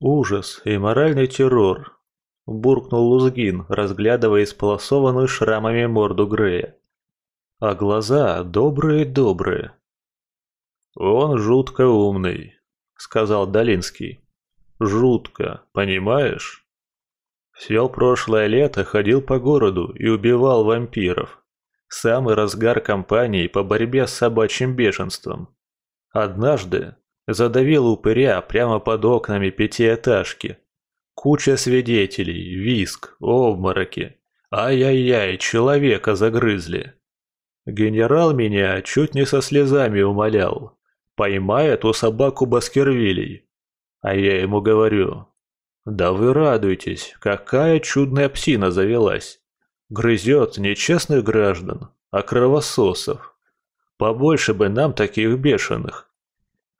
Ужас и моральный террор, буркнул Лузгин, разглядывая исполосованную шрамами морду Грея. А глаза добрые-добрые. Он жутко умный, сказал Долинский. Жутко, понимаешь? Все прошлое лето ходил по городу и убивал вампиров. Самый разгар кампании по борьбе с собачьим бешенством. Однажды задавил упыря прямо под окнами пятиэтажки. Куча свидетелей, виск, обмороки. Ай-яй-яй, человека загрызли. Генерал меня чуть не со слезами умолял. Поймай эту собаку Баскервилей. А я ему говорю, да вы радуйтесь, какая чудная псина завелась. Грызет не честных граждан, а кровососов. Побольше бы нам таких бешеных.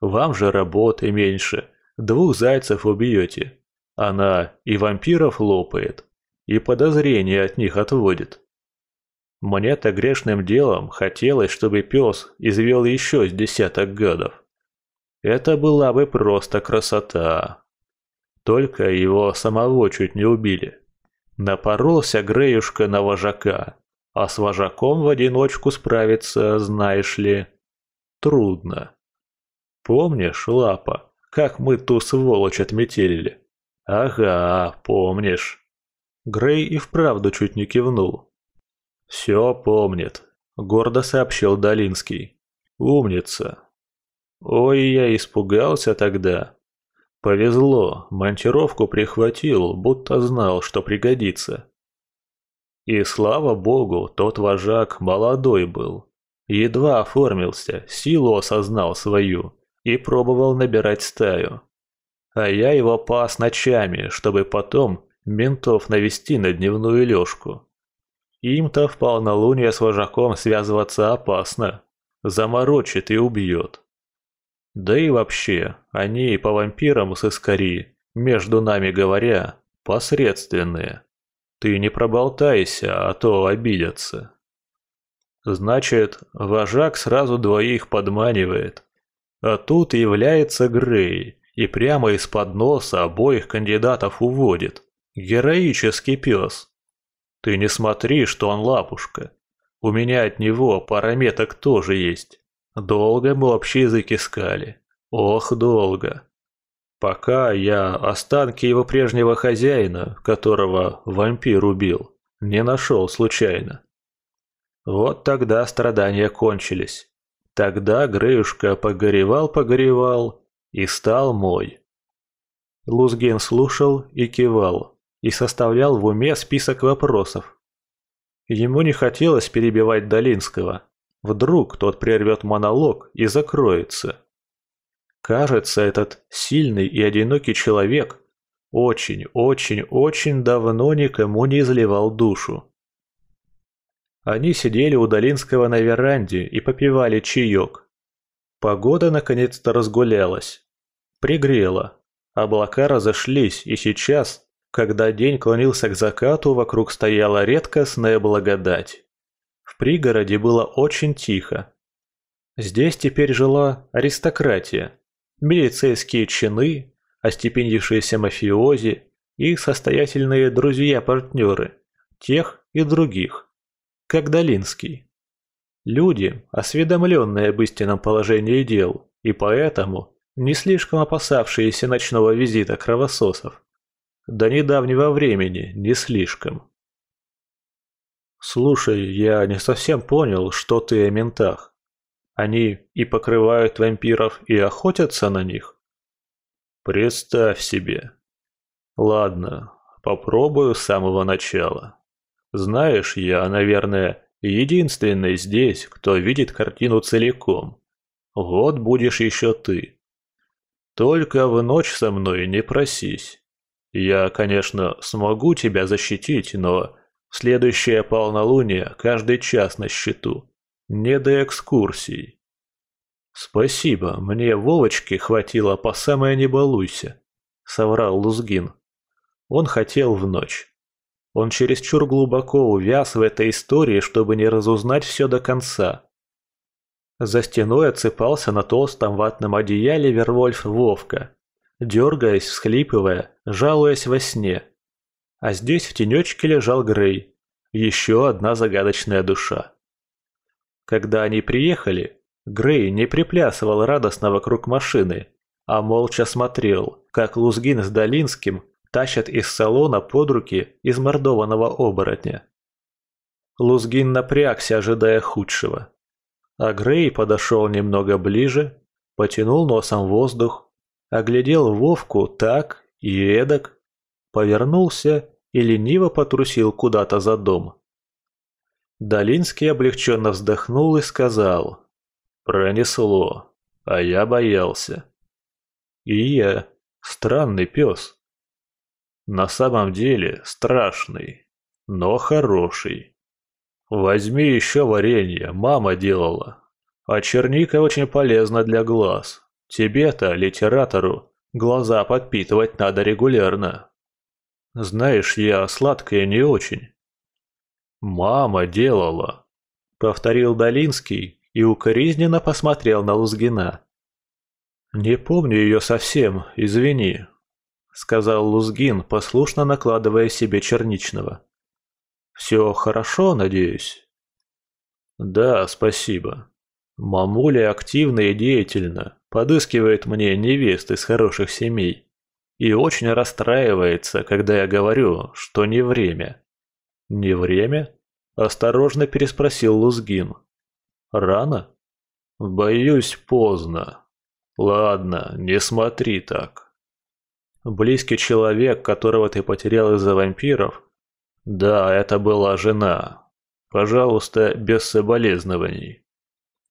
Вам же работы меньше, двух зайцев убьете. Она и вампиров лопает, и подозрения от них отводит. Мне-то грешным делом хотелось, чтобы пес извел еще с десяток гадов. Это была бы просто красота. Только его самого чуть не убили. Напоролся Греюшка на вожака, а с вожаком в одиночку справиться, знаешь ли, трудно. Помнишь, Лапа, как мы ту сволочь отметелили? Ага, помнишь. Грей и вправду чуть не кивнул. Все помнит, гордо сообщил Долинский. Умница. Ой, я испугался тогда. Повезло, монтировку прихватил, будто знал, что пригодится. И слава богу, тот вожак молодой был. Едва оформился, силу осознал свою и пробовал набирать стаю. А я его пас ночами, чтобы потом ментов навести на дневную лёжку. Им-то в полнолуние с вожаком связываться опасно. Заморочит и убьет. Да и вообще, они по вампирам с Искари, между нами говоря, посредственные. Ты не проболтайся, а то обидятся. Значит, вожак сразу двоих подманивает. А тут является Грей и прямо из-под носа обоих кандидатов уводит. Героический пес. Ты не смотри, что он лапушка. У меня от него пара меток тоже есть. Долго мы общий язык искали. Ох, долго. Пока я останки его прежнего хозяина, которого вампир убил, не нашел случайно. Вот тогда страдания кончились. Тогда Греюшка погоревал-погоревал и стал мой. Лузгин слушал и кивал, и составлял в уме список вопросов. Ему не хотелось перебивать Долинского. Вдруг тот прервет монолог и закроется. Кажется, этот сильный и одинокий человек очень-очень-очень давно никому не изливал душу. Они сидели у Долинского на веранде и попивали чаек. Погода наконец-то разгулялась. Пригрела. Облака разошлись, и сейчас, когда день клонился к закату, вокруг стояла редкостная благодать. В пригороде было очень тихо. Здесь теперь жила аристократия, милицейские чины, остепенившиеся мафиози и состоятельные друзья-партнеры, тех и других как Долинский. Люди, осведомленные об истинном положении дел, и поэтому не слишком опасавшиеся ночного визита кровососов. До недавнего времени не слишком. «Слушай, я не совсем понял, что ты о ментах. Они и покрывают вампиров, и охотятся на них?» «Представь себе. Ладно, попробую с самого начала. Знаешь, я, наверное, единственный здесь, кто видит картину целиком. Вот будешь еще ты. Только в ночь со мной не просись. Я, конечно, смогу тебя защитить, но в следующее полнолуние каждый час на счету. Не до экскурсий. Спасибо, мне Вовочки хватило по самое не балуйся, соврал Лузгин. Он хотел в ночь. Он чересчур глубоко увяз в этой истории, чтобы не разузнать все до конца. За стеной отсыпался на толстом ватном одеяле Вервольф Вовка. дергаясь, всхлипывая, жалуясь во сне. А здесь в тенечке лежал Грей, еще одна загадочная душа. Когда они приехали, Грей не приплясывал радостно вокруг машины, а молча смотрел, как Лузгин с Долинским тащат из салона под руки измордованного оборотня. Лузгин напрягся, ожидая худшего. А Грей подошел немного ближе, потянул носом воздух, оглядел Вовку так и эдак, повернулся и лениво потрусил куда-то за дом. Долинский облегченно вздохнул и сказал «Пронесло, а я боялся». «И я. Странный пес». «На самом деле страшный, но хороший». Возьми еще варенье, мама делала. А черника очень полезна для глаз. Тебе-то, литератору, глаза подпитывать надо регулярно. Знаешь, я сладкое не очень. Мама делала, повторил Долинский и укоризненно посмотрел на Лузгина. Не помню ее совсем, извини, сказал Лузгин, послушно накладывая себе черничного. Все хорошо, надеюсь?» «Да, спасибо. Мамуля активна и деятельна, подыскивает мне невест из хороших семей и очень расстраивается, когда я говорю, что не время». «Не время?» – осторожно переспросил Лузгин. «Рано?» «Боюсь, поздно. Ладно, не смотри так». Близкий человек, которого ты потерял из-за вампиров, да, это была жена. Пожалуйста, без соболезнований.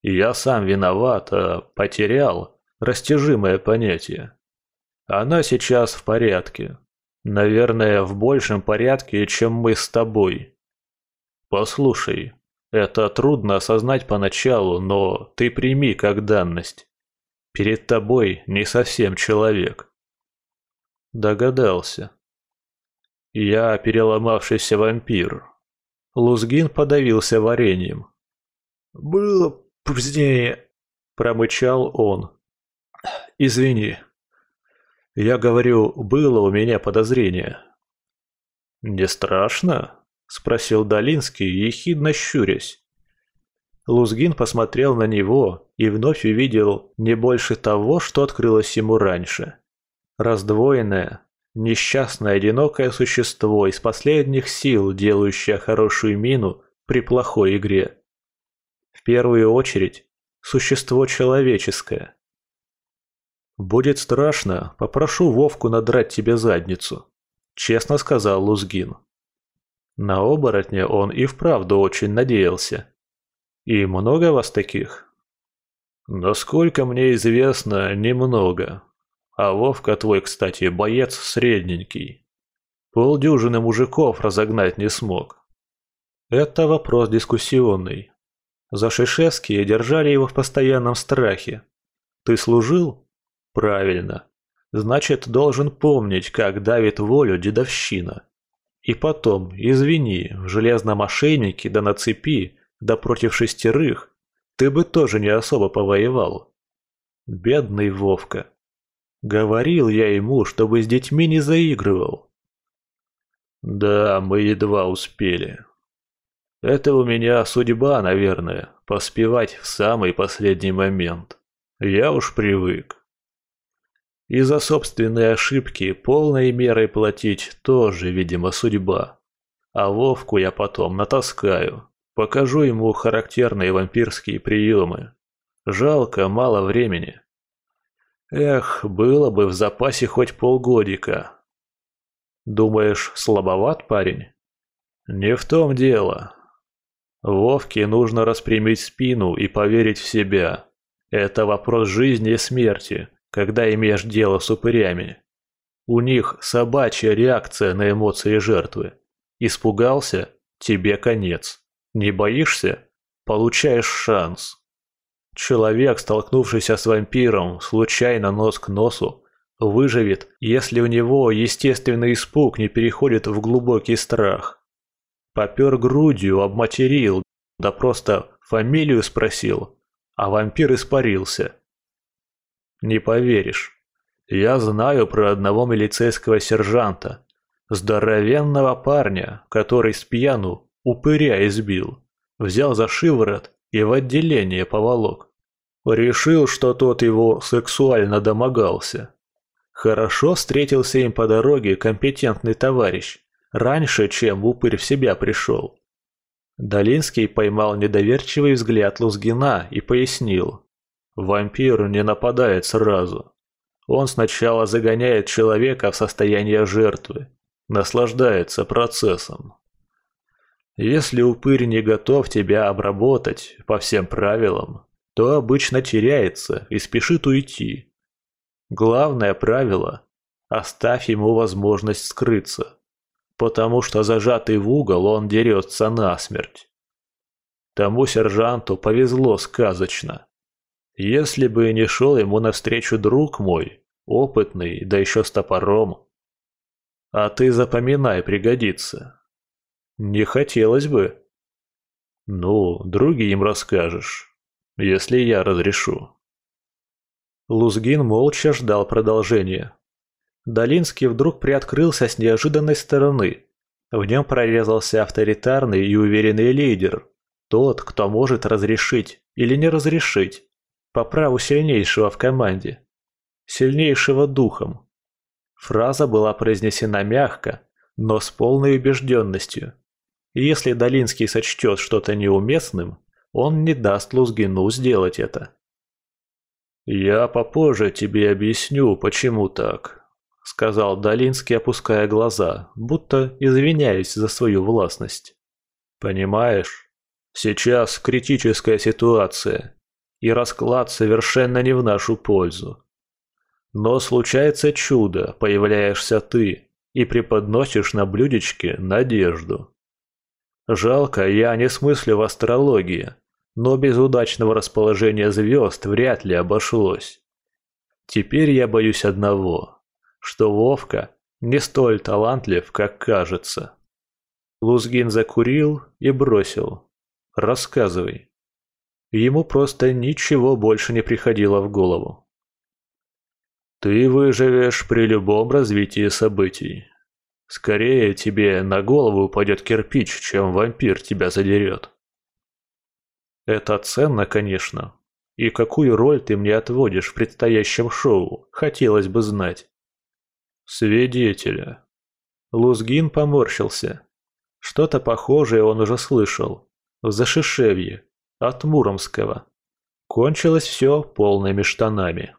Я сам виноват, а потерял растяжимое понятие. Она сейчас в порядке. Наверное, в большем порядке, чем мы с тобой. Послушай, это трудно осознать поначалу, но ты прими как данность. Перед тобой не совсем человек. Догадался. Я переломавшийся вампир. Лузгин подавился вареньем. «Было позднее», — промычал он. «Извини. Я говорю, было у меня подозрение». «Не страшно?» — спросил Долинский, ехидно щурясь. Лузгин посмотрел на него и вновь увидел не больше того, что открылось ему раньше. Раздвоенное, Несчастное одинокое существо из последних сил, делающее хорошую мину при плохой игре. В первую очередь, существо человеческое. «Будет страшно, попрошу Вовку надрать тебе задницу», — честно сказал Лузгин. На оборотня он и вправду очень надеялся. «И много вас таких?» «Насколько мне известно, немного», а Вовка твой, кстати, боец средненький. Полдюжины мужиков разогнать не смог. Это вопрос дискуссионный. За Шишевские держали его в постоянном страхе. Ты служил? Правильно. Значит, должен помнить, как давит волю дедовщина. И потом, извини, в железном ошейнике да на цепи, да против шестерых, ты бы тоже не особо повоевал. Бедный Вовка. Говорил я ему, чтобы с детьми не заигрывал. Да, мы едва успели. Это у меня судьба, наверное, поспевать в самый последний момент. Я уж привык. И за собственные ошибки полной мерой платить тоже, видимо, судьба. А Вовку я потом натаскаю. Покажу ему характерные вампирские приемы. Жалко, мало времени. Эх, было бы в запасе хоть полгодика. Думаешь, слабоват парень? Не в том дело. Вовке нужно распрямить спину и поверить в себя. Это вопрос жизни и смерти, когда имеешь дело с упырями. У них собачья реакция на эмоции жертвы. Испугался – тебе конец. Не боишься – получаешь шанс. Человек, столкнувшийся с вампиром, случайно нос к носу, выживет, если у него естественный испуг не переходит в глубокий страх. Попер грудью, обматерил, да просто фамилию спросил, а вампир испарился. Не поверишь. Я знаю про одного милицейского сержанта, здоровенного парня, который с пьяну упыря избил, взял за шиворот и в отделение поволок. Решил, что тот его сексуально домогался. Хорошо встретился им по дороге компетентный товарищ, раньше, чем упырь в себя пришел. Долинский поймал недоверчивый взгляд Лузгина и пояснил. Вампир не нападает сразу. Он сначала загоняет человека в состояние жертвы, наслаждается процессом. Если упырь не готов тебя обработать по всем правилам, то обычно теряется и спешит уйти. Главное правило – оставь ему возможность скрыться, потому что зажатый в угол он дерется насмерть. Тому сержанту повезло сказочно. Если бы не шел ему навстречу друг мой, опытный, да еще с топором. А ты запоминай, пригодится. Не хотелось бы. Ну, другим расскажешь, если я разрешу. Лузгин молча ждал продолжения. Долинский вдруг приоткрылся с неожиданной стороны. В нем прорезался авторитарный и уверенный лидер. Тот, кто может разрешить или не разрешить по праву сильнейшего в команде. Сильнейшего духом. Фраза была произнесена мягко, но с полной убежденностью. Если Долинский сочтет что-то неуместным, он не даст Лузгину сделать это. «Я попозже тебе объясню, почему так», — сказал Долинский, опуская глаза, будто извиняясь за свою властность. «Понимаешь, сейчас критическая ситуация, и расклад совершенно не в нашу пользу. Но случается чудо, появляешься ты и преподносишь на блюдечке надежду. Жалко, я не смыслю в астрологии, но без удачного расположения звезд вряд ли обошлось. Теперь я боюсь одного, что Вовка не столь талантлив, как кажется. Лузгин закурил и бросил. «Рассказывай». Ему просто ничего больше не приходило в голову. «Ты выживешь при любом развитии событий. Скорее тебе на голову упадет кирпич, чем вампир тебя задерет». «Это ценно, конечно. И какую роль ты мне отводишь в предстоящем шоу, хотелось бы знать». «Свидетеля». Лузгин поморщился. Что-то похожее он уже слышал. В Зашишевье, от Муромского. Кончилось все полными штанами.